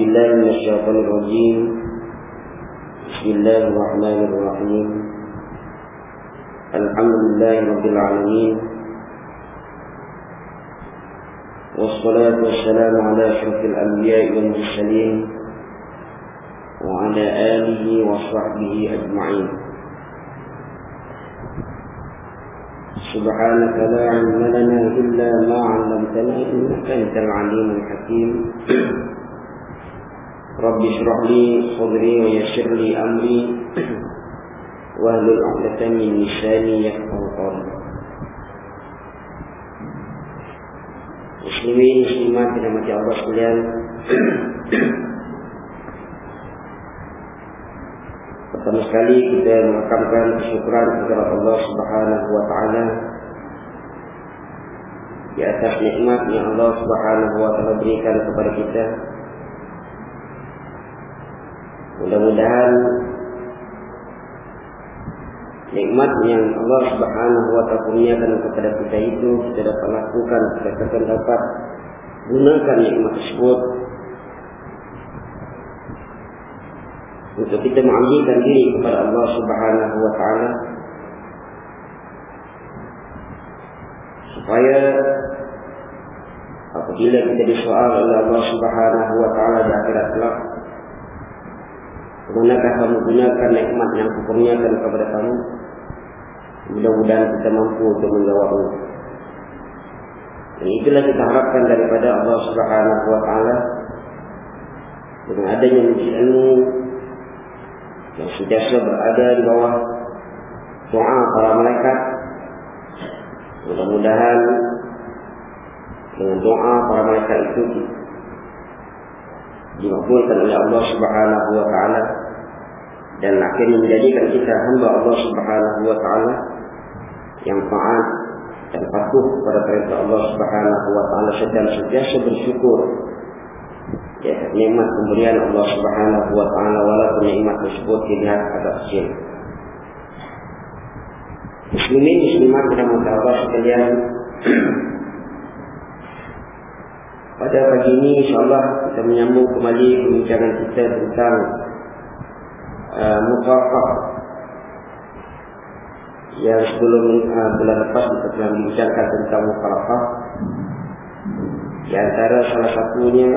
بالله من الشيطان الرجيم. بسم الله الرحمن الرحيم. الحمد لله رب العالمين. والصلاة والسلام على أشرف الأنبياء والمرسلين وعلى آله وصحبه أجمعين. سبحانك لا علم لنا إلا ما علمتنا إنك أنت العليم الحكيم. رب اشرح لي صدري ويسر لي أمري واهلل عقدة من لساني يفقه قولي Muslimin, Muslimat, dirahmati Allah sekalian. Pertama sekali kita mengakamkan kesyukuran kepada Allah Subhanahu wa taala di atas nikmat yang Allah Subhanahu wa taala berikan kepada kita. Mudah-mudahan nikmat yang Allah Subhanahu wa taala kurniakan kepada kita itu kita dapat lakukan, kita akan dapat gunakan nikmat tersebut. Untuk kita mengambilkan diri kepada Allah Subhanahu wa taala. Supaya apabila kita disoal oleh Allah Subhanahu wa taala di akhirat kelak Manakah kamu gunakan nikmat yang kukurniakan kepada kamu Mudah-mudahan kita mampu untuk menjawabnya Dan itulah kita harapkan daripada Allah Subhanahu taala dengan adanya ilmu yang sentiasa berada di bawah doa para malaikat. Mudah-mudahan dengan doa para malaikat itu dimakbulkan oleh Allah Subhanahu wa taala. Dan akhirnya menjadikan kita hamba Allah Subhanahu wa taala yang taat dan patuh kepada perintah Allah Subhanahu wa taala. Sedang sentiasa bersyukur. Ya nikmat pemberian Allah Subhanahu wa taala walaupun nikmat tersebut dilihat agak kecil. Muslimin muslimat dan Allah sekalian Pada pagi ini insyaAllah kita menyambung kembali pembicaraan kita tentang uh, Mufarqah Yang sebelum uh, bulan lepas kita telah membicarakan tentang Mufarqah Di antara salah satunya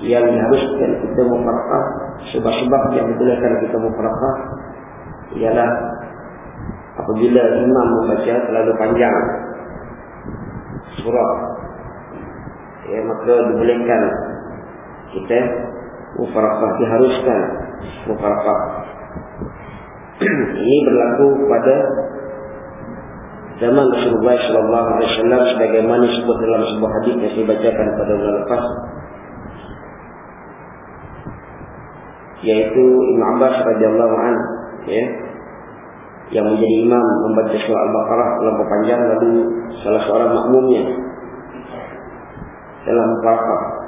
Yang diharuskan kita Mufarqah Sebab-sebab yang dibolehkan kita Mufarqah Ialah Apabila imam membaca terlalu panjang Surah ya, maka dibolehkan kita mufaraqah diharuskan. Mufaraqah ini berlaku pada zaman Rasulullah sallallahu alaihi wasallam sebagaimana disebut dalam sebuah hadis yang saya bacakan pada bulan lepas. Yaitu Ibn Abbas radhiyallahu anhu ya yang menjadi imam membaca surah Al-Baqarah dalam panjang lalu salah seorang makmumnya dalam fakah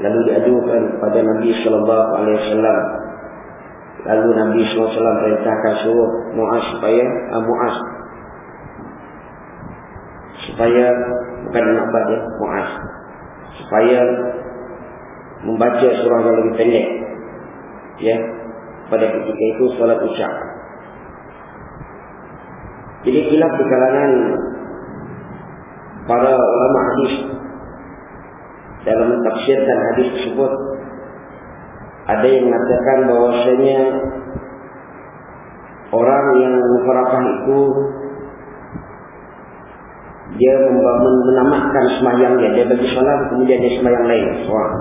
lalu diajukan pada Nabi sallallahu alaihi wasallam. Lalu Nabi wasallam perintahkan suruh Muaz supaya uh, Muaz. Supaya bukan nak baca Muaz. Supaya membaca surah yang lebih pendek ya pada ketika itu salat isya. Jadi kilap di kalangan para ulama hadis dalam mentafsirkan hadis tersebut ada yang mengatakan bahwasanya orang yang mufaraqah itu dia membangun menamatkan sembahyang dia. Dia bagi salat kemudian dia sembahyang lain seorang.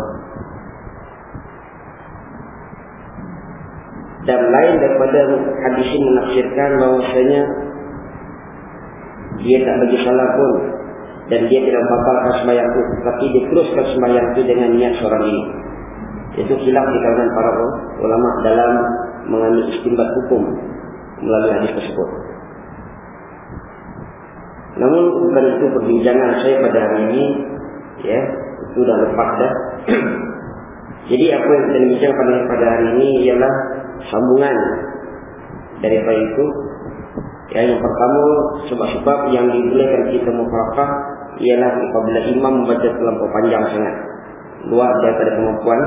Dan lain daripada hadis ini menafsirkan bahwasanya dia tak bagi salah pun dan dia tidak membatalkan sembahyang itu tapi dia teruskan sembahyang itu dengan niat seorang ini itu silap di kalangan para ulama dalam mengambil istimbat hukum melalui hadis tersebut. Namun bukan itu perbincangan saya pada hari ini ya. Itu sudah lepas dah. Jadi apa yang kita bincangkan pada hari ini ialah sambungan daripada itu. Ya, yang pertama sebab-sebab yang dibolehkan kita mufarakah ialah apabila imam membaca terlampau panjang sangat luar daripada kemampuan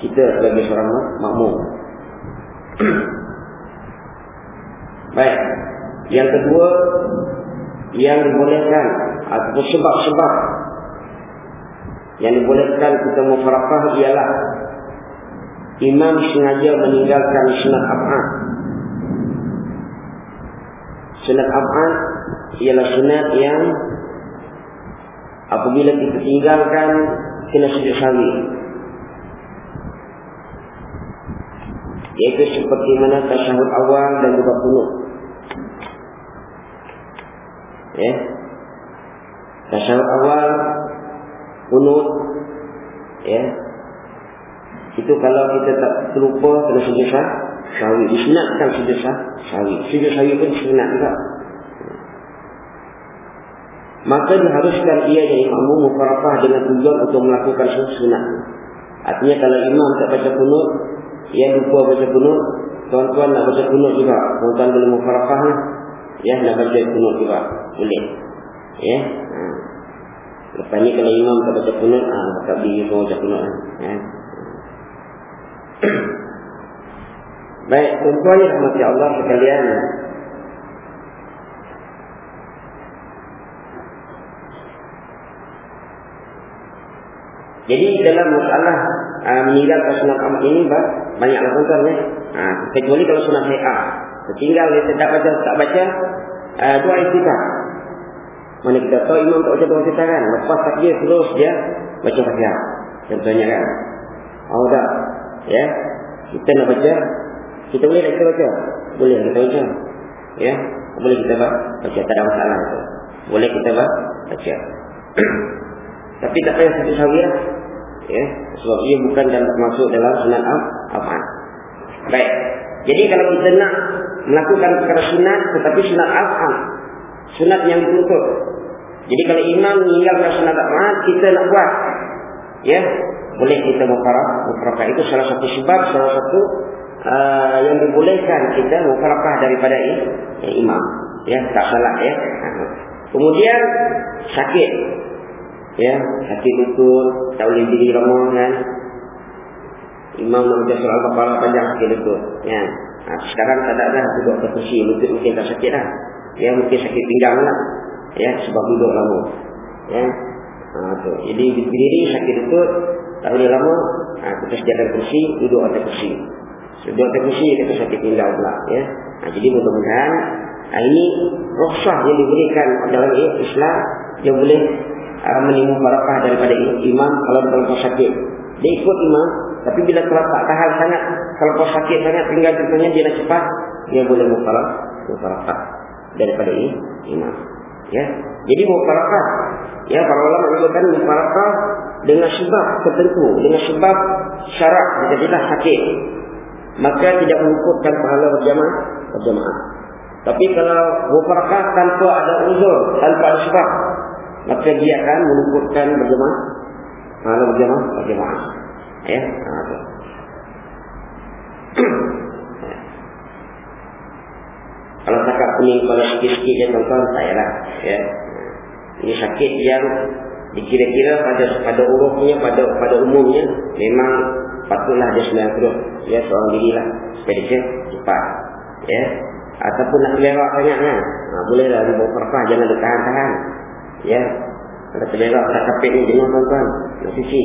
kita sebagai seorang makmum. Baik. Yang kedua yang dibolehkan atau sebab-sebab yang dibolehkan kita mufarakah ialah imam sengaja meninggalkan sunat ab'ad Sunat ab'ad ialah sunat yang apabila kita tinggalkan kena sujud sawi. Iaitu seperti mana tasyahud awal dan juga kunut. Ya. Tasyahud awal kunut ya. Itu kalau kita tak terlupa kena sujud sawi. Disunatkan sujud sawi. Sujud sawi pun sunat juga. Maka diharuskan ia jadi makmum mufarafah dengan tujuan untuk melakukan sunat. Artinya kalau imam tak baca kunut, ia lupa baca kunut, tuan-tuan nak baca kunut juga. Tuan-tuan boleh mufarafah lah. Ya, nak baca kunut juga. Boleh. Ya. Ha. Lepas ni kalau imam tak baca kunut, ha, tak beri semua baca kunut. Lah. Ya. Baik, tuan-tuan yang Allah sekalian. Jadi dalam masalah uh, meninggalkan sunat amat ini banyaklah tuan-tuan ya. Ha, kecuali kalau sunat hayat. Tinggal dia tidak baca tak baca uh, doa istighfar. Mana kita tahu imam tak baca doa istighfar kan. Lepas takbir terus dia baca Fatihah. Contohnya kan. Oh dah. Ya. Kita nak baca kita boleh tak kita baca? Boleh kita baca. Ya. Boleh kita baca. Tak ada masalah itu. Boleh kita baca. Tapi tak payah satu sawi lah. Ya. Sebab ia bukan dalam masuk dalam sunat al-afan. Baik. Jadi kalau kita nak melakukan perkara sunat tetapi sunat al-afan. Sunat yang dituntut. Jadi kalau imam meninggalkan sunat al-afan, kita nak buat. Ya. Boleh kita mufarah. Mufarah itu salah satu sebab, salah satu uh, yang dibolehkan kita mufarah daripada ya, imam. Ya, tak salah ya. Kemudian sakit ya sakit lutut tak boleh lama kan? Imam nak baca surah al-baqarah panjang sakit lutut ya. Ha, sekarang tak ada dah duduk kursi lutut mungkin tak sakit dah. Ya mungkin sakit pinggang lah. Ya sebab duduk lama. Ya. Ha, tu. jadi berdiri sakit lutut tak boleh lama. Ha, kita sediakan kursi duduk atas kursi duduk atas kursi kita sakit pinggang pula ya. Ha, jadi mudah-mudahan ha, ini roksah yang diberikan dalam Islam yang boleh uh, menimu barakah daripada imam kalau dalam sakit. Dia ikut imam, tapi bila telah tak tahan sangat, kalau sakit sangat, tinggal contohnya dia nak cepat, dia boleh mufarak, mufarakah daripada imam. Ya, jadi mufarakah. Ya, para ulama menyebutkan mufarakah dengan sebab tertentu, dengan sebab syarat jika tidak sakit, maka tidak mengukurkan pahala berjamaah, berjamaah. Tapi kalau mufarakah tanpa ada uzur, tanpa ada sebab, maka dia akan meluputkan berjemaah mana berjemaah berjemaah ya ha, kalau cakap kuning pada sikit-sikit ya tuan-tuan saya lah ya. Ini sakit yang dikira-kira pada pada urufnya pada pada umumnya memang patutlah dia sembilan terus ya seorang diri lah dia cepat ya. Ataupun nak lewat sangat kan? Ha, boleh lah dibawa perpah jangan ditahan-tahan Ya. Ada terberak tak kapit ni dengan tuan-tuan. Nak sisi.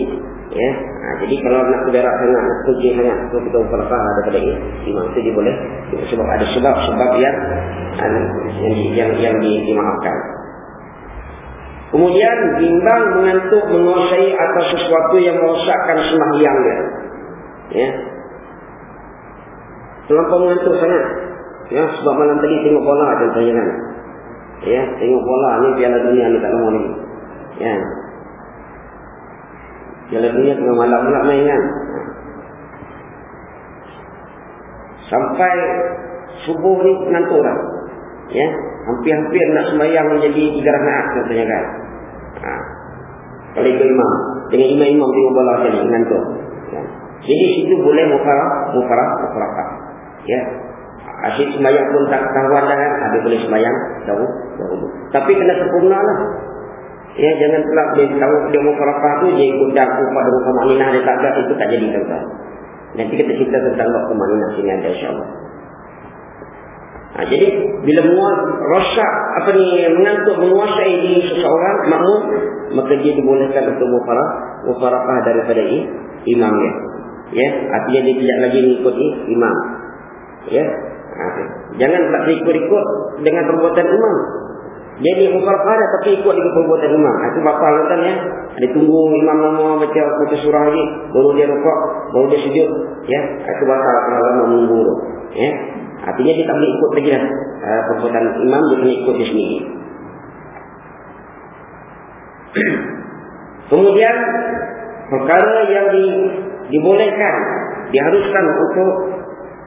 Ya. Ha, jadi kalau nak terberak sangat, nak kerja sangat, tu kita berapa daripada ini. Imam itu dia boleh. Sebab ada sebab-sebab yang yang yang, yang di, dimaafkan. Kemudian bimbang mengantuk menguasai atas sesuatu yang merosakkan sembahyangnya. Ya. Terlampau mengantuk sangat. Ya, sebab malam tadi tengok bola contohnya kan. Ya, tengok bola ni piala dunia ni tak lama ni. Ya. Piala dunia tengah malam pula main kan. Sampai subuh ni menantuk lah. Ya, hampir-hampir nak sembahyang menjadi tiga rakaat katanya kan. Ha. Kalau ikut imam, dengan imam-imam tengok bola tadi menantuk. Ya. Jadi situ boleh mufarah, mufarah, mufarah. Ya, Asyik semayang pun tak kawan dah kan. Ada boleh semayang. Tahu. Tapi kena sempurna lah. Ya, jangan pula dia tahu dia mau kerapah tu, dia ikut daku pada muka makninah dia tak ada, itu tak jadi tuan Nanti kita cerita tentang waktu makninah sini ada insyaAllah. Ha, jadi, bila muat rosak, apa ni, mengantuk, menguasai di seseorang, makmum, maka dia dibolehkan untuk mufarah, mufarahah daripada imam dia. Ya, artinya dia tidak lagi mengikuti imam. Ya, Jangan tak ikut-ikut dengan perbuatan imam. Jadi mufarqadah tapi ikut dengan perbuatan imam. Itu batal kan ya. Ada tunggu imam lama baca baca surah lagi, baru dia rukuk, baru dia sujud, ya. Itu batal kalau lama menunggu. Ya. Artinya dia tak boleh ikut lagi dah. Ha, perbuatan imam dia kena ikut dia sendiri. Kemudian perkara yang di, dibolehkan diharuskan untuk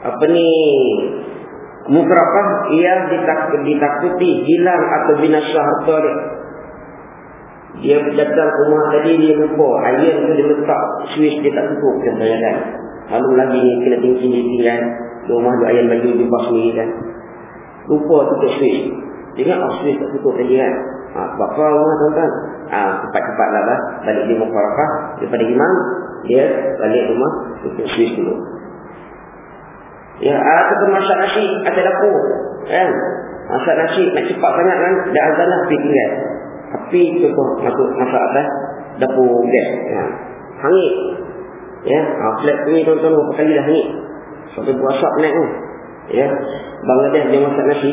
apa ni Mukrafah ia ditak ditakuti hilang atau binasa harta dia. Dia datang rumah tadi dia lupa air tu dia letak switch dia tak contohnya kan. Lalu lagi ni kena tinggi di tinggal rumah tu ayam baju di bawah sendiri kan. Lupa tutup switch. Ingat oh, switch tak tutup tadi kan. Ha, bapa rumah tuan-tuan. Ha, cepat-cepat lah. Balik di mukrafah daripada imam. Dia balik rumah tutup switch dulu. Ya, ataupun masak nasi atas dapur. Kan? Masak nasi nak cepat sangat kan? Dah azan lah pergi tinggal. Api tu pun masuk masak atas dapur gas. Ya. Hangit. Ya, ha, flat ni tuan-tuan berapa kali dah hangit. Sampai berasap naik tu. Ya, Bangladesh dia masak nasi.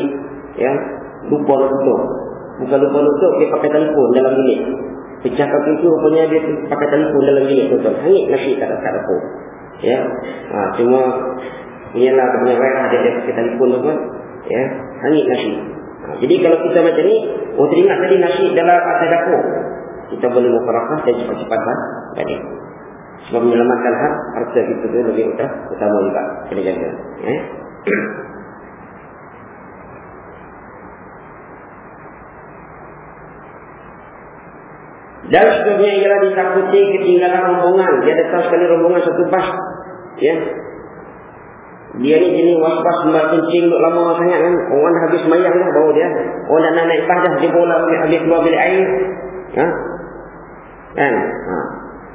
Ya, lupa tutup. Bukan lupa tutup, dia pakai telefon dalam bilik. Pecahkan pintu, rupanya dia pakai telefon dalam bilik tuan-tuan. Hangit nasi tak ada dapur. Ya, ha, cuma Ialah kebenaran raya ada dia pakai telefon tu pun. Ya, hangit nasi. Ha, jadi kalau kita macam ni, oh teringat tadi nasi dalam atas dapur. Kita boleh mufarakah dan cepat-cepat lah. Tadi. Sebab menyelamatkan hak, harta kita tu lebih utah, utama juga. Kena jaga. Ya. Dan sebenarnya ialah ditakuti ketinggalan rombongan. Dia datang sekali rombongan satu bas. Ya, dia ni jenis waspas mbak kencing duk lama sangat kan. Orang habis mayang dah bawa dia. Orang dah naik pas dah dia bola boleh habis keluar bilik air. Ha? Kan? Ha.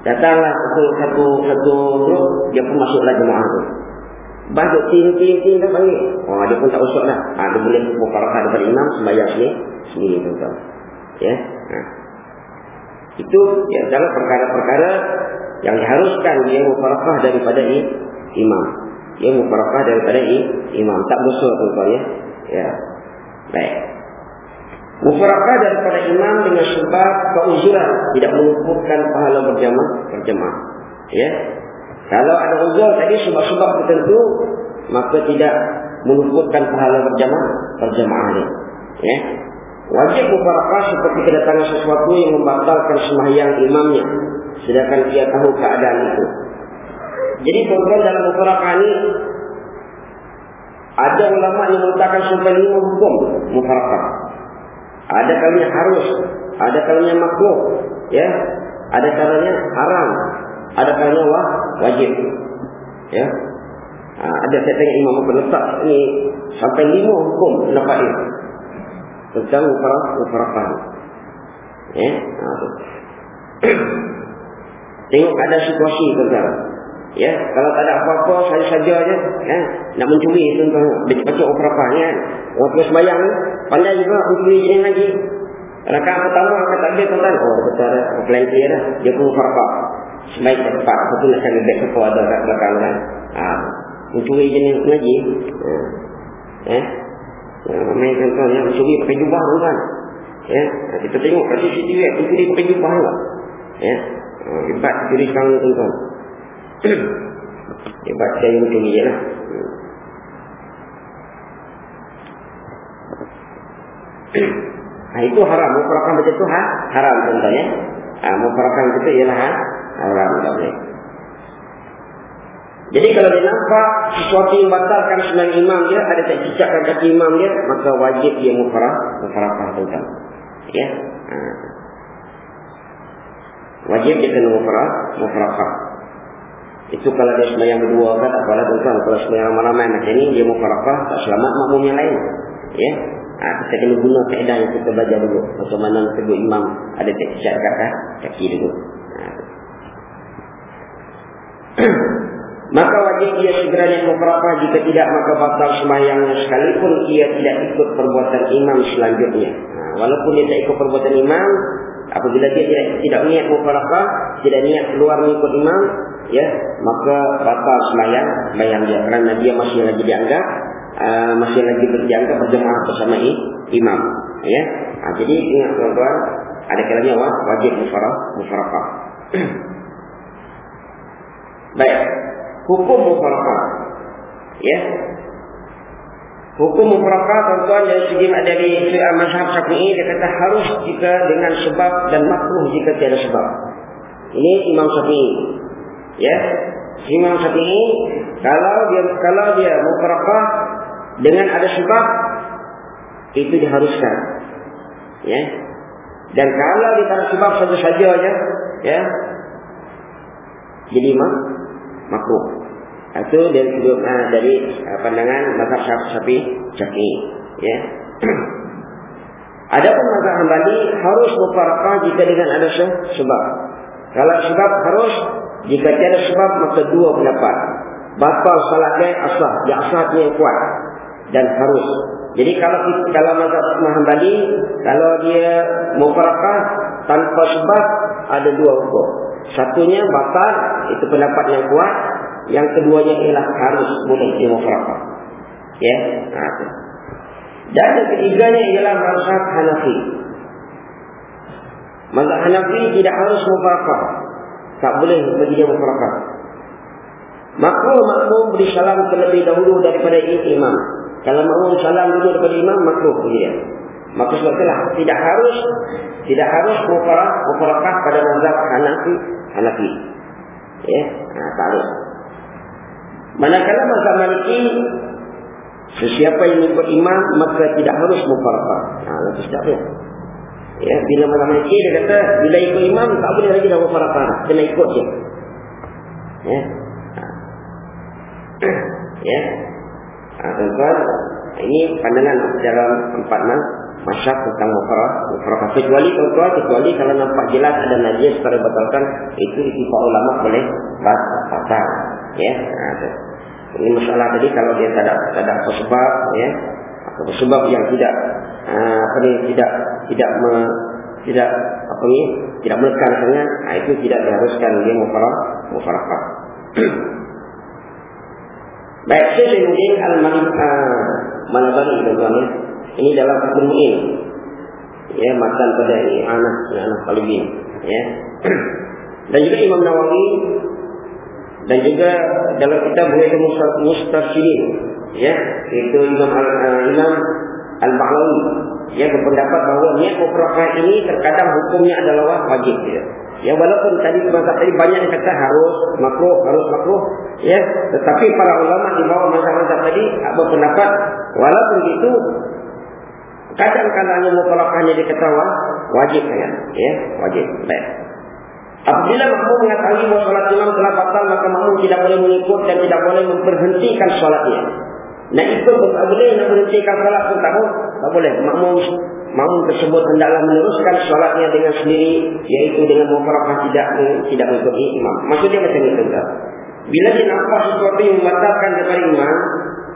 Datanglah satu satu satu grup dia pun masuklah jemaah tu. Bas duk ting ting ting dah panggil. Oh dia pun tak usah lah. Ha, dia boleh buka rakaat daripada imam sembahyang sini. Sini tu tuan. Ya. Ha. Itu ya adalah perkara-perkara yang diharuskan dia mufarakah daripada imam yang mufarakah daripada imam. Tak bersuara tuan ya? Ya. Baik. Mufarakah daripada imam dengan sebab keuzuran tidak mengumpulkan pahala berjamaah berjamaah ya? Kalau ada uzur tadi sebab-sebab tertentu maka tidak mengumpulkan pahala berjamaah berjamaah ini ya? Wajib mufarakah seperti kedatangan sesuatu yang membatalkan sembahyang imamnya sedangkan dia tahu keadaan itu jadi tuan dalam mufarakah ini ada ulama yang mengatakan sampai lima hukum mufarakah. Ada kalanya harus, ada kalanya makruh, ya. Ada kalanya haram, ada kalanya wah, wajib. Ya. Ada saya tengok imam apa letak ni sampai lima hukum nampak ini. Tentang mufarakah, mufarakah. Ya. Tengok ada situasi tuan Ya, kalau tak ada apa-apa saya saja aja, ya, nak mencuri tuan-tuan, ni kan. Orang tua sembahyang pandai juga mencuri jenis lagi. Rakaat pertama kata dia tuan-tuan, oh betul ada pelantir dah, dia pun apa Sebaik cepat, satu nak cari beg sepo ada kat belakang kan. Ha, mencuri jenis lagi. Ha. Eh? Ya, main tuan-tuan, ya, mencuri pakai jubah tuan-tuan. Ya, kita tengok kat CCTV, mencuri pakai jubah juga. Ya, hebat curi sekarang tuan-tuan. dia baca yang macam ni je lah Nah, itu haram. Mufarakah macam itu ha? haram contohnya. Ah, mufarakah macam itu ialah ha? haram. Tak boleh. Jadi kalau dia nampak sesuatu yang batalkan sembahyang imam dia, ada tak cicakkan kaki imam dia, maka wajib dia mufarah, mufarakah tuan. Ya. Ha. Wajib dia kena mufarah, mufarakah. Itu kalau dia sembahyang berdua kan tak apalah tuan. Kalau sembahyang ramai-ramai macam ni dia mufarakah, tak selamat makmum yang lain. Ya. Ha, kita kena guna kaedah yang kita belajar dulu. Macam mana tegur imam ada tak cicakkan kaki dulu. Ha. maka wajib ia segera yang mufaraqah jika tidak maka batal sembahyangnya sekalipun ia tidak ikut perbuatan imam selanjutnya. Ha, walaupun dia tak ikut perbuatan imam, apabila dia tidak tidak niat mufaraqah, tidak niat keluar mengikut imam, ya, maka batal sembahyang sembahyang dia kerana dia masih lagi dianggap uh, masih lagi berjangka berjemaah bersama imam, ya. Ha, jadi ingat tuan-tuan, ada kalanya wajib mufaraqah. Baik hukum mufarakah. Ya. Hukum mufarakah tuan-tuan dari segi dari uh, mazhab Syafi'i dia kata harus jika dengan sebab dan makruh jika tiada sebab. Ini Imam Syafi'i. Ya. Imam Syafi'i kalau dia kalau dia mufarakah dengan ada sebab itu diharuskan. Ya. Dan kalau dia tak ada sebab saja-saja aja, ya. Jadi mak makruh. Itu dari sudut uh, dari uh, pandangan mazhab Syafi'i Syafi'i ya. Adapun mazhab Hambali harus mufaraqah jika dengan ada sebab. Kalau sebab harus jika tiada sebab maka dua pendapat. Batal salatnya asah, dia asahnya yang kuat dan harus. Jadi kalau kalau mazhab Hambali kalau dia mufaraqah tanpa sebab ada dua hukum. Satunya batal itu pendapat yang kuat yang keduanya ialah harus boleh demokrasi. Ya. Ha. Dan yang ketiganya ialah mazhab Hanafi. Mazhab Hanafi tidak harus mufarakah. Tak boleh bagi dia mufarakah. Makruh makmum beri salam terlebih dahulu daripada imam. Kalau makmum salam dulu daripada imam, makruh bagi dia. Maka sebab itulah tidak harus tidak harus mufarakah pada mazhab Hanafi. Hanafi. Ya, ha, tak harus. Manakala mazhab Maliki sesiapa yang ikut imam maka tidak harus mufaraqah. Ha itu sedap ya. Ya, bila mazhab Maliki dia kata bila ikut imam tak boleh lagi dah mufaraqah, kena ikut je. Ya. Ya. Ha, tuan ini pandangan dalam empat mal masyarakat tentang mufaraqah. Mufaraqah kecuali tuan kecuali kalau nampak jelas ada najis pada batalkan itu ittifaq ulama boleh batal. Ya. Ha, ini masalah tadi kalau dia tak ada tak ada sebab ya. Sebab yang tidak uh, apa ni tidak tidak me, tidak apa ni tidak menekan sangat nah, itu tidak diharuskan dia mufarah mufarafah. Baik, saya mungkin al-malik uh, mana bagi tuan ya. Ini dalam hukum ini. Ya, matan pada ini anak anak talibin ya. Dan juga Imam Nawawi dan juga dalam kitab Buhayat Mustafsirin ya itu Imam Al Imam Al-Ba'lawi ya berpendapat bahawa niat mufrakat ini terkadang hukumnya adalah wajib ya. Ya walaupun tadi mazhab tadi banyak yang kata harus makruh harus makruh ya tetapi para ulama di bawah mazhab-mazhab tadi berpendapat walaupun itu kadang-kadang mufrakahnya diketahui wajib ya ya wajib baik Apabila makmum mengetahui bahawa solat imam telah batal, maka makmum tidak boleh mengikut dan tidak boleh memperhentikan solatnya. Nak ikut pun tak boleh, nak berhentikan solat pun tak boleh. Tak boleh. Makmum, makmum tersebut hendaklah meneruskan solatnya dengan sendiri, iaitu dengan mufarafah tidak tidak mengikuti imam. Maksudnya macam itu. Tak? Bila dia nampak sesuatu yang membatalkan daripada imam,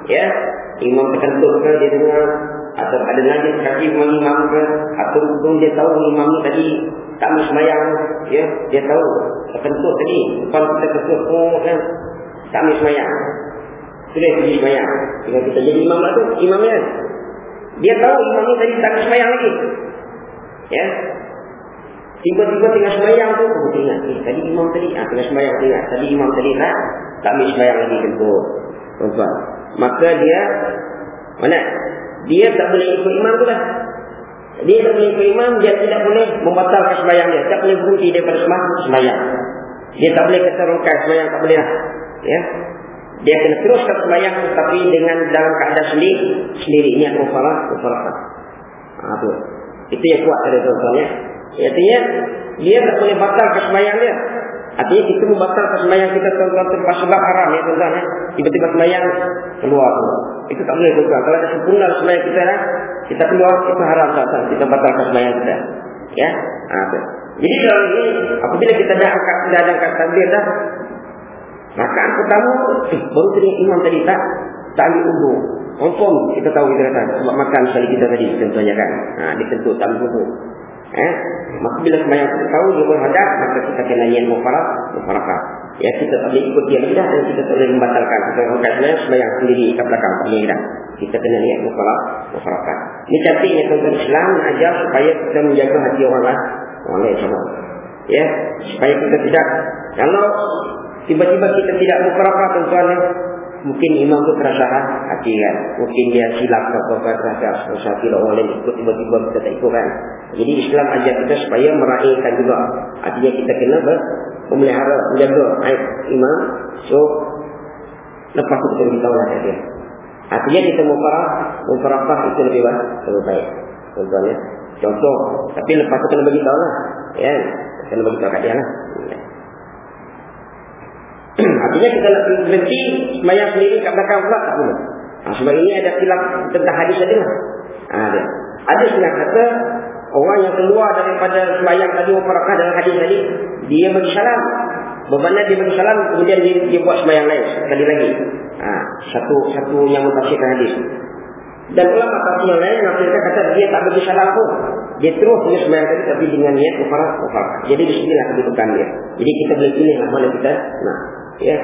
ya, imam terkentut ke dia dengar, atau ada najis kaki imam ke, atau dia tahu imam ni tadi tak mau semayang ya dia tahu terkentut tadi depan kita kentut oh kan tak mau semayang sudah pergi semayang tinggal kita jadi imam lah tu imamnya dia. Tahu imam ni tadi tak mau semayang lagi. Ya. Tiba-tiba tengah semayang tu oh ingat eh, tadi imam tadi ah, tengah semayang ingat tadi imam tadi tak tak mau semayang lagi kentut. Tuan maka dia mana dia tak boleh ikut imam tu lah Dia tak boleh ikut imam, dia tidak boleh membatalkan sembahyang dia. Tak boleh berhenti daripada sembahyang. Dia tak boleh kata rongkai sembahyang, tak boleh lah. Ya. Dia kena teruskan sembahyang tapi dengan dalam keadaan sendiri. Sendiri. Ini farah, aku farah. Ha, itu. itu yang kuat dari tuan-tuan ya. Artinya, dia tak boleh batalkan sembahyang dia. Artinya kita membatalkan sembahyang kita tuan-tuan terpas sebab haram ya tuan-tuan ya. Tiba-tiba sembahyang keluar tu. Itu tak boleh tuan-tuan. Kalau ada sempurna sembahyang kita lah, kita keluar itu haram tuan-tuan. Kita batalkan sembahyang kita. Ya. Ha, Jadi kalau ini apabila kita dah angkat dah angkat takbir dah Makan pertama eh, baru tadi imam tadi tak tak ambil wudu. Confirm kita tahu kita kata sebab makan sekali kita tadi contohnya kan. Ha dikentut tak ambil wudu. Eh, maka bila sembahyang kita tahu dia berhadap, maka kita kena niat mufarat, mufarakah. Ya, kita tak boleh ikut dia dah, dan kita tak boleh membatalkan. Kita orang sembahyang, sembahyang sendiri kat belakang, tak boleh. Kita kena niat mufarat, mufarakah. Ini cantiknya tuan Islam, ajar supaya kita menjaga hati orang lain. Orang lain sama. Ya, supaya kita tidak, kalau tiba-tiba kita tidak mufarakah tuan-tuan, Mungkin imam tu terasa hati kan. Mungkin dia silap apa-apa terasa terasa tidak lain ikut tiba-tiba kita tak ikut kan. Jadi Islam ajar kita supaya meraihkan juga. Artinya kita kena ber, memelihara, menjaga aib imam. So, lepas itu kita beritahu lah dia. Artinya kita mufarah, mufarah itu lebih baik. Lebih baik. Contohnya. Ya. Contoh. Tapi lepas itu kena beritahu lah. Ya. Kena beritahu kat dia lah. Artinya kita nak berhenti semayang sendiri kat belakang pula tak boleh. Ha, sebab ini ada silap tentang hadis tadi lah. Ha, ada. Ada yang kata orang yang keluar daripada semayang tadi wafarakah dalam hadis tadi dia bagi salam. Bermakna dia bagi salam kemudian dia, dia buat semayang lain sekali lagi. Ha, satu satu yang mentafsirkan hadis. Dan ulama tafsir yang lain yang kata dia tak bagi salam pun. Dia terus punya semayang tadi tapi dengan niat wafarakah. Jadi di sinilah kedudukan dia. Jadi kita boleh pilih mana kita nak. Ya.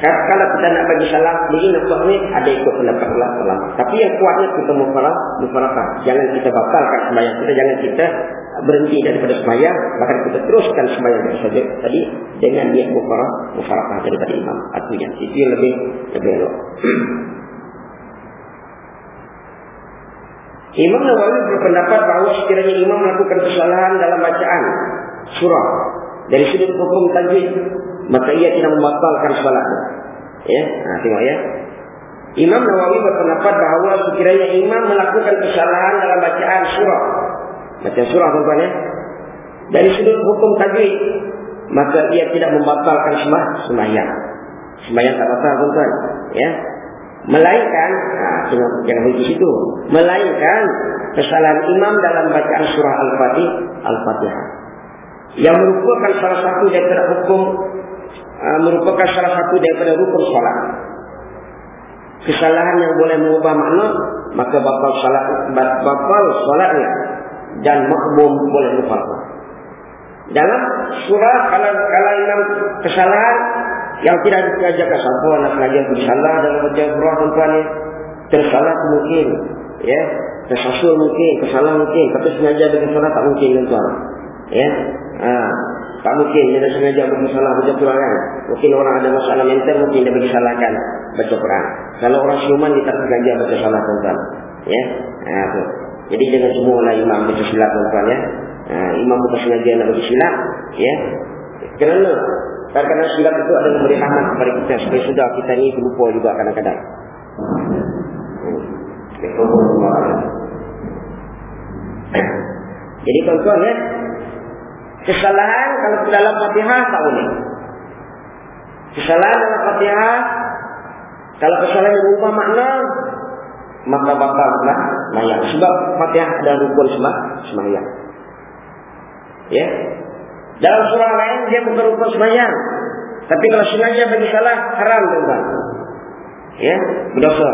Kalau kita nak bagi salam sendiri nak buat ni ada ikut pendapat ulama. Tapi yang kuatnya kita mufarah, mufarah. Jangan kita batalkan sembahyang kita, jangan kita berhenti daripada sembahyang, bahkan kita teruskan sembahyang kita saja tadi dengan niat mufarah, mufarah daripada imam. Artinya itu yang lebih lebih elok. Imam Nawawi berpendapat bahawa sekiranya imam melakukan kesalahan dalam bacaan surah dari sudut hukum tajwid maka ia tidak membatalkan salatnya. Ya, nah, tengok ya. Imam Nawawi berpendapat bahawa sekiranya imam melakukan kesalahan dalam bacaan surah, baca surah tuan ya, dari sudut hukum tajwid, maka ia tidak membatalkan semah sembahyang. Sembahyang tak batal tuan ya. Melainkan, nah, tengok jangan di situ. Melainkan kesalahan imam dalam bacaan surah Al-Fatihah, Al-Fatihah. Yang merupakan salah satu daripada hukum Ah, merupakan salah satu daripada rukun solat. Kesalahan yang boleh mengubah makna, maka batal solat, batal solatnya dan makmum boleh lupa. Dalam surah kalau kalau imam kesalahan yang tidak disengaja ke siapa nak sengaja bersalah dalam baca surah tuan tersalah mungkin ya tersasul mungkin kesalahan mungkin tapi sengaja bersalah tak mungkin tuan ya ha. Tak mungkin dia dah sengaja bagi salah baca Quran kan. Mungkin orang ada masalah mental mungkin dia bagi salahkan baca Quran. Kalau orang siuman dia tak sengaja baca salah tuan-tuan. Ya. Ha, tu. Jadi jangan semua imam baca silap tuan-tuan ya. Ha, imam bukan sengaja nak bagi silap. Ya. Kerana kadang-kadang silap itu ada memberi rahmat kepada kita. Supaya sudah kita ni terlupa juga kadang-kadang. Hmm. Jadi tuan-tuan ya. Kesalahan kalau dalam Fatihah tak boleh. Kesalahan dalam Fatihah kalau kesalahan berubah makna maka batallah sembahyang. Sebab Fatihah ada rukun sembah sembahyang. Ya. Dalam surah lain dia bukan rukun sembahyang. Tapi kalau sengaja bagi salah haram tuan. Ya, berdosa.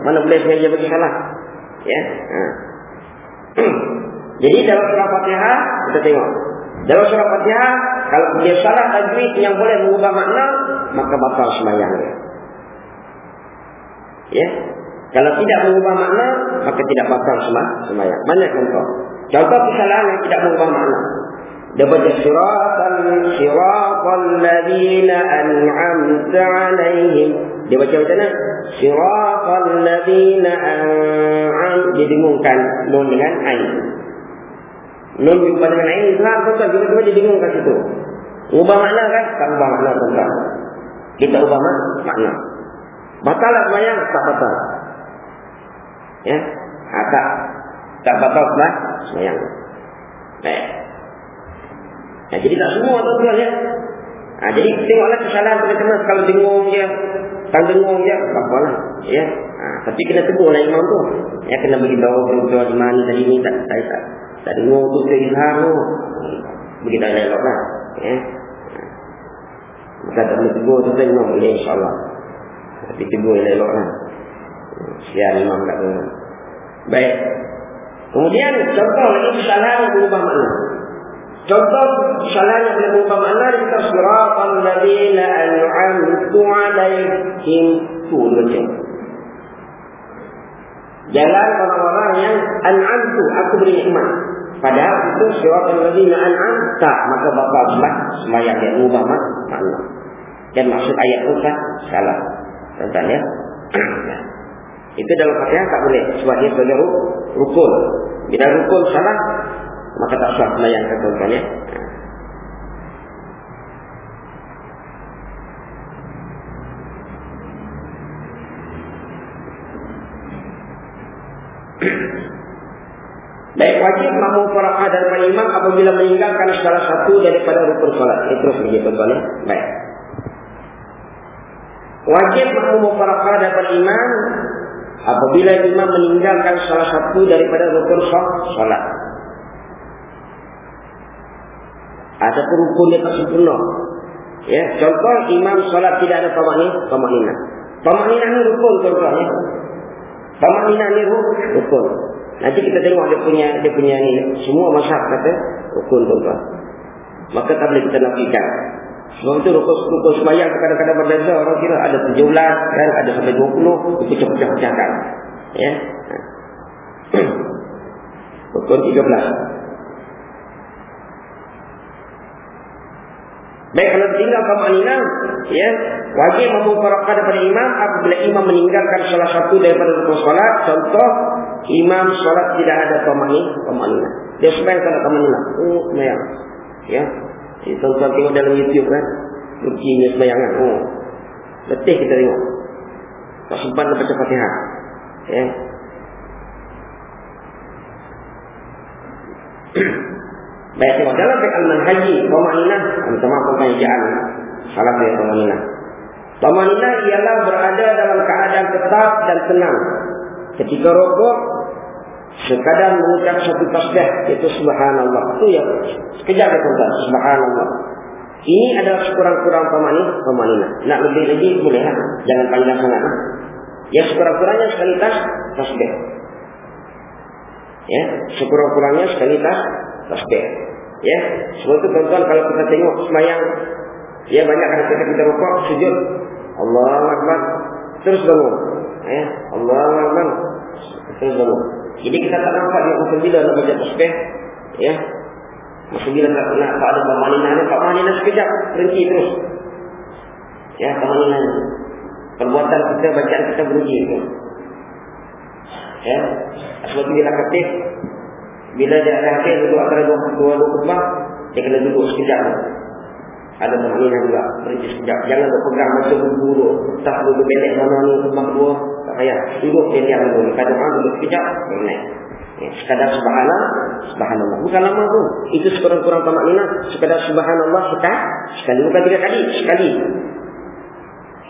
Mana boleh sengaja bagi salah? Ya. Ha. Jadi dalam surah Fatihah kita tengok dalam surah Fatihah, kalau dia salah tajwid yang boleh mengubah makna, maka batal sembahyangnya. Ya. Kalau tidak mengubah makna, maka tidak batal sembahyang. Mana contoh? Contoh kesalahan yang tidak mengubah makna. Baca siratan siratal ladina an'amta alaihim. Dia baca macam mana? Siratal ladina an'am. Dia dengungkan dengan ain. Nun jumpa dengan ain Islam tuan-tuan. Tiba-tiba dia bingung kat situ. Ubah makna kan? Tak ubah makna tuan-tuan. Kita ubah makna. Batal tak semayang? Tak batal. Ya? Ha, tak. Tak batal semayang? Semayang. Baik. Ya, jadi tak semua tuan-tuan ya. Ha, jadi tengoklah kesalahan teman-teman kalau dengung je. Kalau dengung je, apa-apalah. Ya. Ha, tapi kena tegur lah imam tu. Ya, kena beritahu imam ni tadi ni tak, tak, tak, tak dengung tu ke ilham tu. Begitu elok lah. Ya. Bukan tak boleh tegur tu kan imam boleh insyaAllah. Tapi tegur elok lah. Sian imam tak dengung. Baik. Kemudian contoh lagi kesalahan yang berubah makna. Contoh kesalahan yang boleh berubah makna di kitab surat Al-Ladina Al-Amtu Alaihim Tu macam Jalan orang-orang yang Al-Amtu Aku beri nikmat. Padahal itu surat Al-Ladina Al-Amtu Tak Maka bapak sebab Semayang dia berubah makna Dan maksud ayat kan Salah. Tentang ya? Itu dalam fatihah tak boleh Sebab dia sebagai rukun. Bila rukun salah Maka tak sah semayang kata ya. Baik wajib makmum para dan imam apabila meninggalkan salah satu daripada rukun salat. Ini terus begitu tuan. Baik. Wajib makmum para dan imam apabila imam meninggalkan salah satu daripada rukun salat. ataupun rukun dia tak sempurna. Ya, contoh imam solat tidak ada tamakni, tamaknina. Tamaknina ni rukun contoh ya. Tamaknina ni rukun. Nanti kita tengok dia punya dia punya ni semua masyarakat kata rukun contoh. Maka tak boleh kita nafikan. Sebab itu rukun rukun sembahyang kadang-kadang berbeza orang kira ada 17 kan ada sampai 20 itu pecah-pecahkan. Ya. Rukun 13. Baik kalau tinggal kamanina, ya, wajib memufarakah daripada imam apabila imam meninggalkan salah satu daripada rukun salat. Contoh, imam salat tidak ada kamani, kamanina. Dia sembahyang salat kamanina. Oh, sembahyang. Ya. Jadi tuan-tuan tengok dalam YouTube kan. Turki ni sembahyang kan. Oh. Letih kita tengok. Tak sempat nak baca Fatihah. Ya. Baik tengok dalam fiqh al-manhaji Tumaninah Minta maaf pengkajian Salah saya Tumaninah Tumaninah ialah berada dalam keadaan tetap dan tenang Ketika rokok Sekadar mengucap satu tasbih Itu subhanallah. Itu ya Sekejap ya tuan Subhanallah. Ini adalah sekurang-kurang Tumaninah Tumaninah Nak lebih lagi boleh lah. Jangan panjang sangat Ya sekurang-kurangnya sekali tas Tasbih. Ya Sekurang-kurangnya sekali tas Tasbih. Ya, sebab itu tuan-tuan kalau kita tengok semayang, ya banyak kali kita kita rukuk, sujud, Allah Akbar, terus bangun. Ya, Allah Akbar, terus bangun. Jadi kita tak nampak dia bila nak baca tasbih, ya. Bila nak nak tak ada pamanina ni, pamanina sekejap, berhenti terus. Ya, pamanina ni. Perbuatan kita, bacaan kita berhenti. Ya, sebab itu nak ketip, bila dia akhir duduk antara dua dua dua khutbah, dia kena duduk sekejap. Ada temannya juga berhenti sekejap. Jangan berpegang masa berburu. Tak duduk pendek mana ni khutbah dua. Tak payah. Duduk diam dulu. Kalau orang duduk sekejap, naik. Ya, sekadar subhanallah, subhanallah. Bukan lama tu. Itu sekurang-kurang tamak nina. Sekadar subhanallah sekali. Sekali. Bukan tiga kali. Sekali.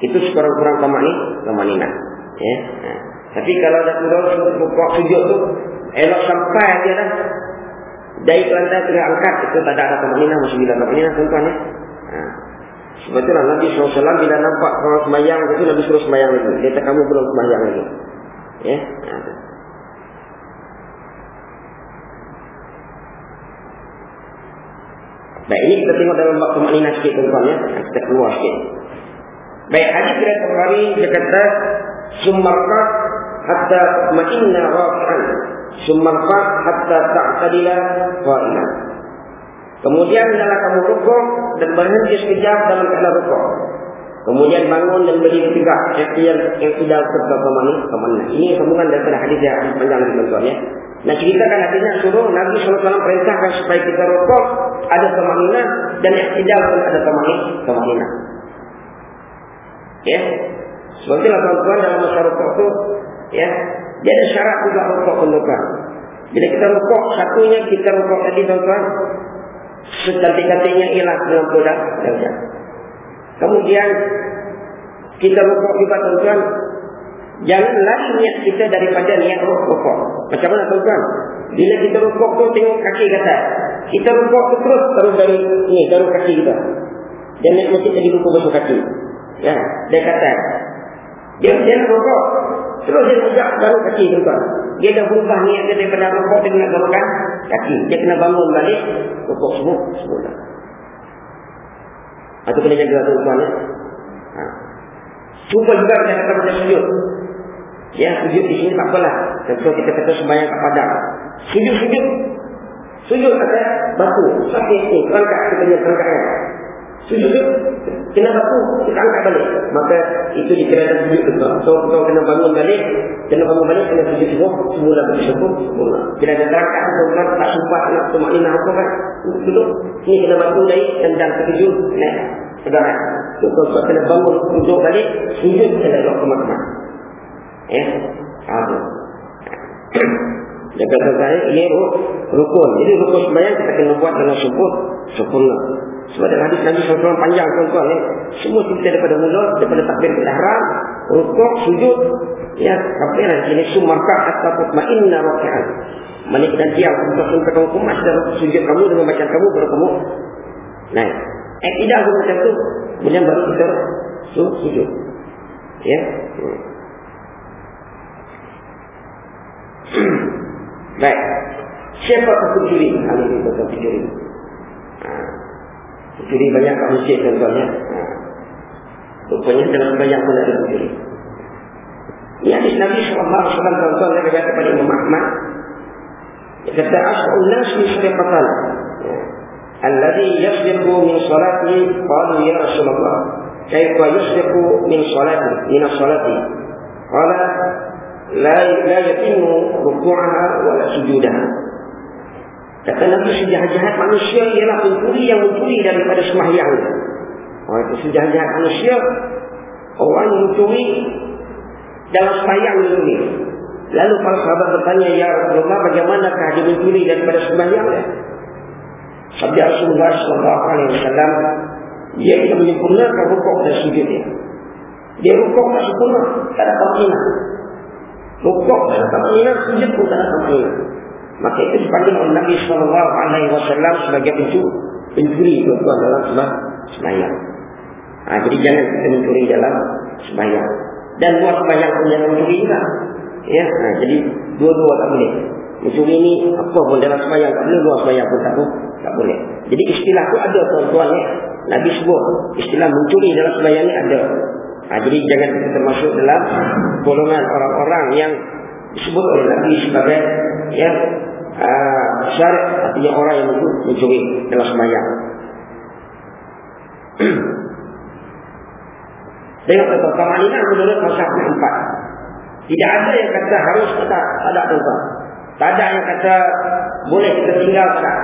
Itu sekurang-kurang tamak ni. Tamak nina. Ya. Ha. Tapi kalau ada turun sujud tu, elok sampai dia dah dari kelantan kena angkat itu tak ada ada peminah masih bila tak peminah tuan-tuan ya. Sebab itulah Nabi SAW bila nampak orang semayang itu Nabi suruh semayang lagi. Dia kata kamu belum semayang lagi. Ya? Ha. baik ini kita tengok dalam bab peminah sikit tuan-tuan ya. Kita keluar sikit. Baik hadis dari Bukhari dia kata summarkat hatta ma'inna rafi'an. Sumarfat hatta ta'tadila wa'ina. Kemudian adalah kamu rukuk dan berhenti sekejap dalam keadaan rukuk. Kemudian bangun dan berdiri tegak. Yang, yang, yang sudah serta ke mana? Ke mana? Ini sambungan daripada hadis yang panjang tuan ya. Nak ceritakan hatinya suruh Nabi SAW perintahkan supaya kita rukuk ada kemakninan dan yang tidak pun ada kemakninan. Ya. Sebab itulah tuan-tuan dalam masa rukuk itu ya, dia ada syarat juga rukuk tuan. Bila kita rukuk satunya kita rukuk tadi tuan-tuan secantik-cantiknya ialah dengan produk Kemudian kita rukuk juga tuan-tuan Jangan lari niat kita daripada niat rukuk. Macam mana tuan-tuan? Bila kita rukuk tu tengok kaki kata. Kita rukuk tu terus terus dari ni, dari kaki kita. Dan niat mesti jadi rukuk basuh kaki. Ya, dia kata. Dia dia rukuk. Terus dia sejak baru kaki tuan-tuan. Dia dah berubah niat daripada rukuk dia nak garukan kaki. Dia kena bangun balik rukuk semua semula. Atau kena jaga tuan-tuan ya. Ha. Cuba juga kita kata pada sujud. Ya, sujud di sini tak apalah. Tentu kita kata sembahyang kat padang. Sujud-sujud. Sujud kata batu. Sakit ni, terangkat kita punya Sujud, kena batu, kita angkat balik. Maka itu dikira dan sujud juga. So, kita kena bangun balik. Kena bangun balik, kena sujud semua. Semula bersyukur, semula. Bila ada terangkat, kita tak sumpah nak tumak lina apa kan. Duduk. Ini kena batu dari dan dan terkejut. Naik. Sedara. So, kalau kena bangun, duduk balik, sujud, kena duduk ke makna. Ya, ada. Dia kata saya ini rukun. Jadi rukun sembahyang kita kena buat dengan syukur, sempurna. Sebab dalam hadis Nabi SAW panjang tuan-tuan ya. Semua kita daripada mula, daripada takbir kita haram, rukuk, sujud, ya, sampai lah sini sumarka atau ma'inna rakyat. Malik dan tiang, kita pun kata hukum dalam sujud kamu dengan macam kamu, kalau kamu. Nah, eh tidak macam tu. Kemudian baru kita sujud. Ya. Baik. Siapa pencuri? Ini bukan pencuri. Ha. Pencuri banyak kat masjid contohnya. Ha. Rupanya dalam banyak pun ada pencuri. Ini hadis Nabi SAW contoh yang berkata kepada Imam Ahmad. Dia kata, As'ul nas min suriqatan. Alladhi yasliku min salati. Qalu ya Rasulullah. Kaifa yasliku min salati. Min salati. Qala la yatimu ruku'aha wa la sujudaha. Kata Nabi sejahat-jahat manusia ialah pencuri yang mencuri daripada sembahyang. Oh, itu sejahat-jahat manusia orang mencuri dalam sembahyang ini. Lalu para sahabat bertanya, Ya Rasulullah, bagaimanakah dia mencuri daripada sembahyang? Sabda Rasulullah SAW, dia tidak menyempurnakan rukuk dan sujudnya. Dia rukuk tak sempurna, tak ada kemungkinan. Rukuk dan tamanina sujud pun tak ada tamanina. Maka itu dipanggil oleh Nabi Wasallam sebagai pencuri, pencuri tuan dalam sembah sembahyang. Ha, jadi jangan kita mencuri dalam sembahyang. Dan buat sembahyang pun jangan mencuri juga. Ya, ha, jadi dua-dua tak boleh. Mencuri ini apa pun dalam sembahyang tak boleh, luar sembahyang pun tak, tak boleh. Jadi istilah itu ada tuan-tuan ya. Nabi sebut istilah mencuri dalam sembahyang ini ada. Ha, jadi jangan kita termasuk dalam golongan orang-orang yang disebut oleh Nabi sebagai ya uh, syarat artinya orang yang mencuri dalam sembahyang. Tengok kata Kamalina menurut masyarakat empat. Tidak ada yang kata harus tak ada tuan. Tak ada yang kata boleh kita tinggal tak.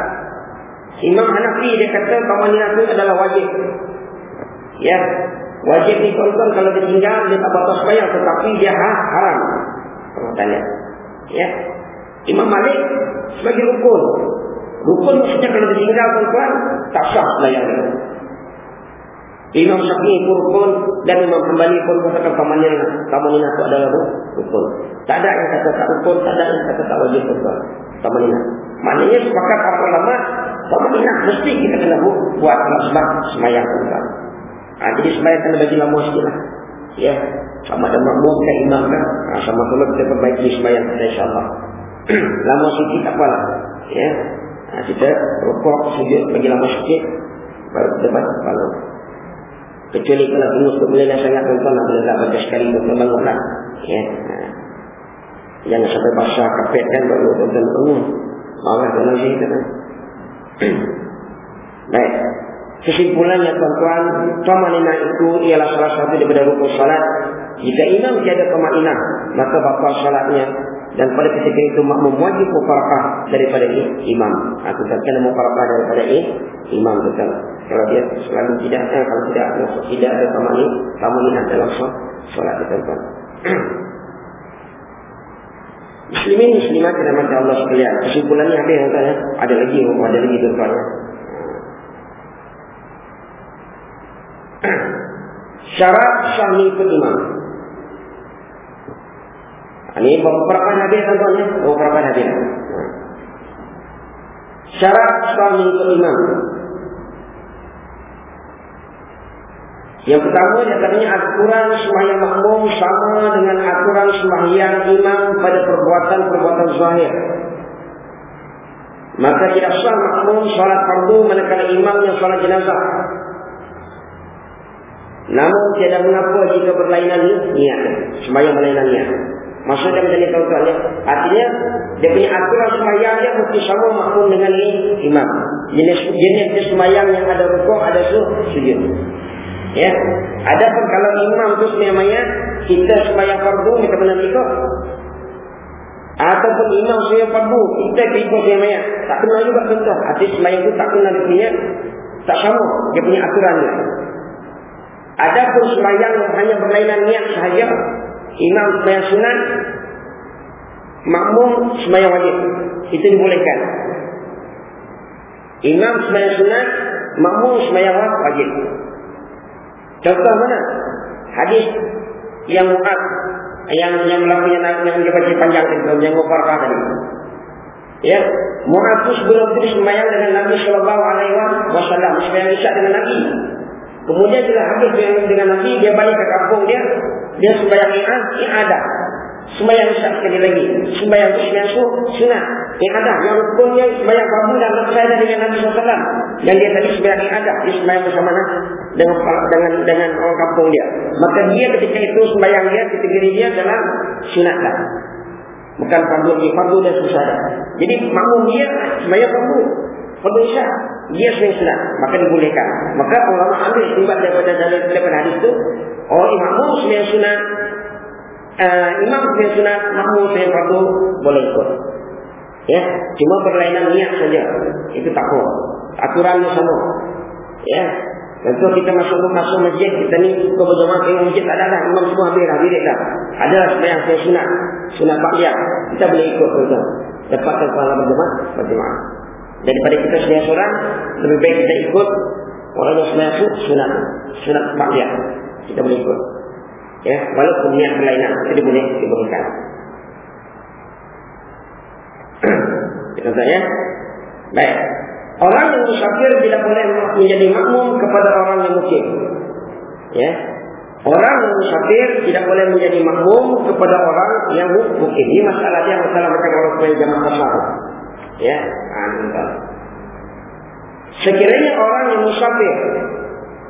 Imam Hanafi dia kata Kamalina itu adalah wajib. Ya, Wajib ditonton kalau ditinggal dia tak batas bayar tetapi dia ha, haram. Kalau tanya. Ya. Imam Malik sebagai rukun. Rukun maksudnya kalau ditinggal tuan-tuan tak sah bayar. Imam Syafi'i pun rukun dan Imam Hanbali pun katakan pamannya pamannya itu adalah rukun. Tak ada yang kata tak rukun, tak ada yang kata tak wajib tuan. Pamannya. Maknanya sepakat para ulama pamannya mesti kita kena buat sebab semayang tuan. Ha, jadi sebenarnya kena bagi lama sikit lah. Ya. Sama ada makmum dan imam kan. Ha, sama kalau kita perbaiki sembahyang kita insyaAllah. lama sikit tak apalah. Ya. Ha, kita rukuk sujud bagi lama sikit. Baru kita baca kepala. Kecuali kalau penuh kemuliaan sangat tuan-tuan nak boleh baca sekali untuk bangun lah. Ya. Ha. Jangan sampai basah kapet kan baru tuan-tuan dan lagi kita kan. Baik. Kesimpulannya tuan-tuan, Tamanina itu ialah salah satu daripada rukun salat. Jika imam tiada tamanina, maka bapa salatnya. dan pada ketika itu makmum wajib mufarakah daripada imam. Aku tak kena mufarakah daripada imam betul. Kalau dia selalu tidak, eh, kalau tidak tidak ada sama ini, sama ini adalah solat betul. Muslimin muslimat mati Allah sekalian. Kesimpulannya apa yang saya? Ada lagi, ada lagi tuan Syarat sah mengikut imam. Ini beberapa hadis ya, beberapa hadis. Syarat sah mengikut imam. Yang pertama katanya aturan sembahyang makmum sama dengan aturan sembahyang imam pada perbuatan-perbuatan zahir. Maka tidak sah makmum solat fardu manakala imam yang solat jenazah. Namun tidak mengapa jika berlainan niat. Sembahyang berlainan niat. Maksudnya menjadi tahu tuan Artinya dia punya aturan sembahyang dia mesti sama makmum dengan imam. Jenis jenis sembahyang yang ada rukuk ada sujud. Ya. Adapun kalau imam tu sebenarnya kita sembahyang fardu kita kena ikut. Ataupun imam sembahyang fardu kita ikut sebenarnya. Tak kena juga contoh. Hati sembahyang tu tak kena dia punya tak sama dia punya aturan dia. Adapun sembahyang hanya berlainan niat sahaja. Imam sembahyang sunat makmum sembahyang wajib. Itu dibolehkan. Imam sembahyang sunat makmum sembahyang wajib. Contoh mana? Hadis yang muat yang yang melakukan yang yang dia baca panjang itu yang mufarrah tadi. Ya, Mu'ad itu sebelum itu dengan Nabi Sallallahu Alaihi Wasallam, sembahyang isya dengan Nabi. Kemudian bila habis dengan Nabi, dia balik ke kampung dia, dia sembahyang i'ad, i'adah. Sembahyang isya sekali lagi. Sembahyang sembahyang su, sunat. I'adah, yang rukunnya sembahyang fardu dan bersama dengan Nabi SAW. Yang dia tadi sembahyang i'adah, dia sembahyang bersama dengan dengan dengan orang kampung dia. Maka dia ketika itu sembahyang dia, ketika dia dalam sunat lah. Bukan fardu, dia fardu dan susah. Jadi makmum dia sembahyang fardu. Fardu isya. Dia sembahyang sunat. Maka dibolehkan. Maka ulama ambil istimbat daripada dalil daripada hadis itu. Oh, makmum sembahyang sunat uh, imam yang sunat makmum yang fardu boleh ikut. Ya, cuma berlainan niat saja. Itu tak apa. Aturannya sama. Ya. Tentu kita masuk masuk masjid kita ni suka berjamaah tengok masjid tak ada dah imam semua habis dah bilik dah. Ada sembahyang saya sunat. Sunat ba'diyah. Kita boleh ikut tuan Dapatkan pahala berjamaah berjamaah. Daripada kita sembahyang seorang lebih baik kita ikut orang yang sembahyang sunat. Sunat ba'diyah. Kita boleh ikut. Ya walaupun niat berlainan jadi boleh diberikan. Saya baik. Orang yang musafir tidak boleh menjadi makmum kepada orang yang mukim ya. Orang yang musafir tidak boleh menjadi makmum kepada orang yang mukim ini masalah dia masalah macam orang tua jamaah asal ya ah sekiranya orang yang musafir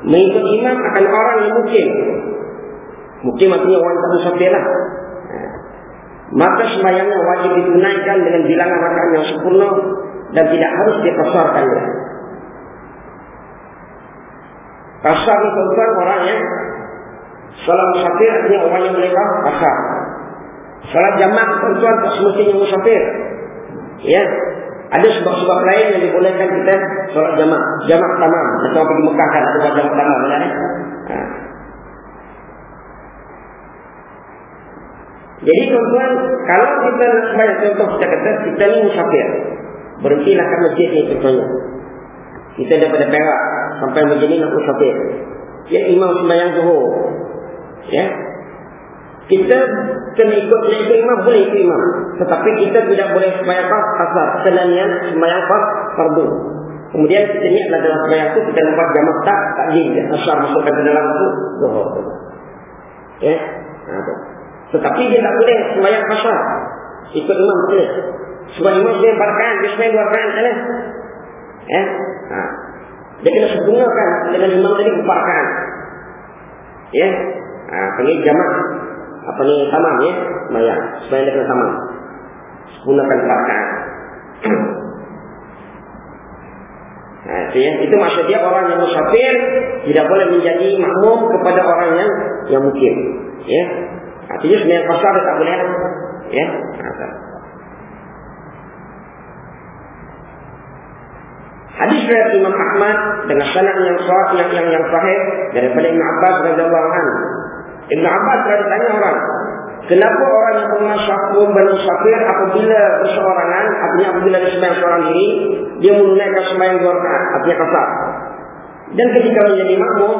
mengikut imam akan orang yang mukim Mungkin maksudnya orang tak musafir lah. Maka sembahyangnya wajib ditunaikan dengan bilangan rakaat yang sempurna dan tidak harus dipasarkan. Pasar itu orang yang salat musafir artinya orang yang boleh pasar. Salat jamaah tuan tak semestinya musafir. Ya, ada sebab-sebab lain yang dibolehkan kita salat jamaah. Jamaah tamam. Macam pergi Mekah kan ada jamaah tamam. Benar, eh? ha. Jadi tuan-tuan, kalau kita sebanyak contoh kita kata, kita ni musafir. Berhentilah ke masjid ni contohnya. Kita daripada Perak sampai masjid ni nak musafir. Ya, imam sembahyang zuhur. Ya. Kita kena ikut, kena ikut imam, boleh ikut imam. Tetapi kita tidak boleh sembahyang pas, asar. Selainnya sembahyang pas, fardu. Kemudian kita ni adalah dalam sembahyang itu, kita nampak jamak tak, tak jadi. Asar masukkan ke dalam itu, zuhur. Ya. Nah, tetapi dia tak boleh sembahyang kasar. Ikut imam boleh. Sebab imam dia barkan, dia sembahyang dua rakaat sana. Eh? Ha. Dia kena sempurnakan dengan imam tadi barkan. Ya. Ha, panggil jamak apa ni tamam ya bayar bayar dengan tamam gunakan kata Nah, itu ya. maksudnya orang yang musafir tidak boleh menjadi makmum kepada orang yang yang mukim. Ya. Artinya sebenarnya kosong tak boleh. Ya. Hadis dari Imam Ahmad dengan sanad yang sahih yang yang yang sahih daripada Ibnu Abbas radhiyallahu anhu Ibn Abbas bertanya orang, Kenapa orang yang pernah syafur dan syafir apabila berseorangan, artinya apabila dia sembahyang seorang diri, dia menunaikan sembahyang dua rakaat, artinya kasar. Dan ketika menjadi makmum,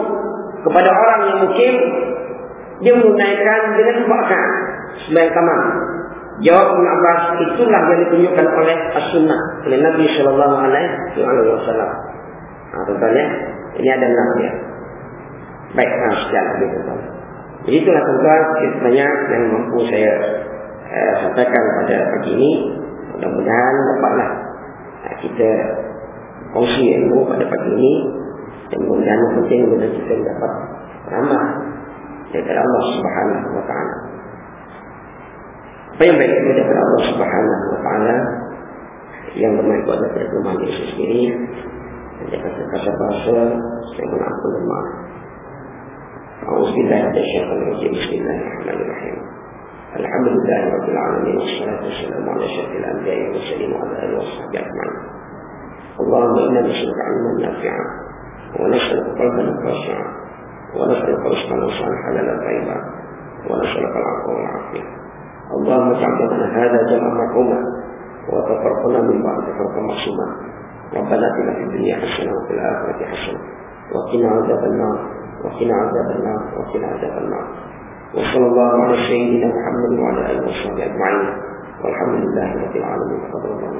kepada orang yang mungkin, dia menunaikan dengan dua rakaat, sembahyang tamam. Jawab Ibn Abbas, itulah yang ditunjukkan oleh As-Sunnah, oleh Nabi Sallallahu Alaihi Wasallam. Nah, tentunya, ini ada nabi. Baik, nah, sekian. Begitu. Jadi itulah tuan sebenarnya yang mampu saya uh, sampaikan pada pagi ini. Mudah-mudahan dapatlah uh, kita kongsi ilmu pada pagi ini. Dan mudah-mudahan penting mudah kita dapat ramah dari Allah Subhanahu Wa Taala. Apa yang baik daripada Allah Subhanahu Wa Taala yang bermain kuasa dari rumah Yesus sendiri. Dan dia kata kata bahasa saya mengaku dan maaf. أعوذ بالله من الشيطان الرجيم. بسم الله الرحمن الرحيم. الحمد لله رب العالمين والصلاة والسلام على أشرف الأنبياء والمرسلين وعلى آله وصحبه أجمعين. اللهم إنا نسألك علما نافعا ونسألك قلبا خاشعا ونسألك رزقا واسعا حلالا طيبا ونسألك العفو والعافية. اللهم لنا هذا جمع مرحوما وتفرقنا من بعد فرقا معصوما ربنا آتنا في الدنيا حسنة وفي الآخرة حسنة وقنا عذاب النار. وقنا عذاب النار وقنا عذاب النار. وصلى الله على سيدنا محمد وعلى آله وصحبه أجمعين. والحمد لله رب العالمين. فضل الله